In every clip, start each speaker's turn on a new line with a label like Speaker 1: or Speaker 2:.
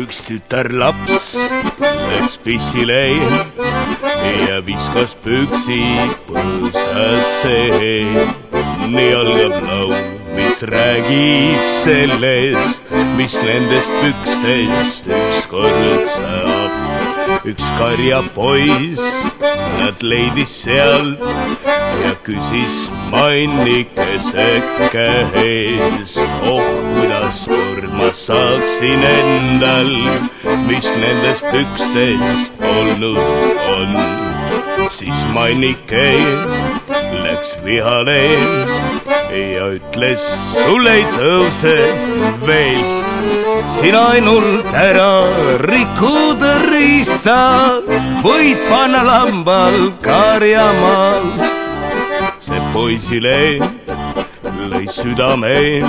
Speaker 1: üks tütarlaps läks pissile ja viskas püksi põõsasse. nii algab laul, mis räägib sellest, mis nendest pükstest ükskord saab. Üks karjapoiss nad leidis sealt ja küsis mannikese käest, oh kuidas kord ma saaksin endal, mis nendes pükstes olnud on. siis mannike läks vihale ja ütles, sul ei tõuse veel sina ainult ära rikkuda riista, võid panna lambal karjamaal. see poisile lõi südame,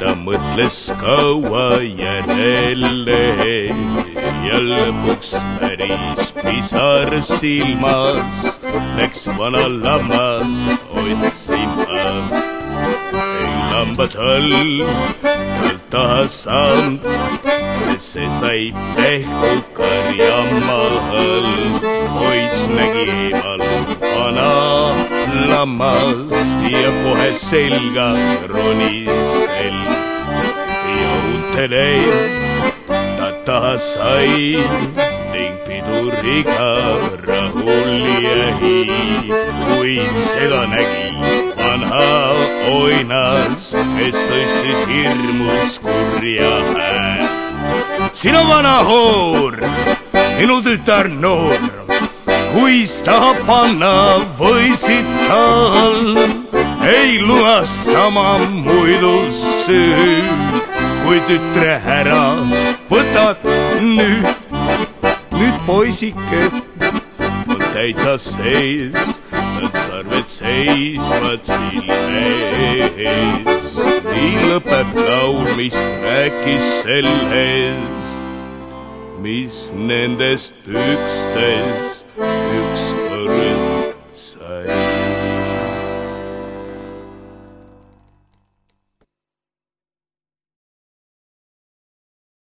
Speaker 1: ta mõtles kaua järele ja lõpuks päris pisar silmas läks vana lammast otsima. Ei lamba tal, tal taha saanud, sest see sai pehku karjamaal. poiss nägi eemal vana lammast ja kohe selga ronis selg ja uutele ta taha sai ning piduriga rahul jäi, kuid seda nägi vana oinas, kes tõstis hirmus kurja hääl. sinu vana hoor, minu tütar noor kuis tahab panna võisid tal, ei lunasta ma muidu süüd, kui tütre ära võtad. Nüüd, nüüd poisike on täitsa sees, tal sarved seisvad silme ees. nii lõpeb laul, mis rääkis sellest, mis nendest pükstest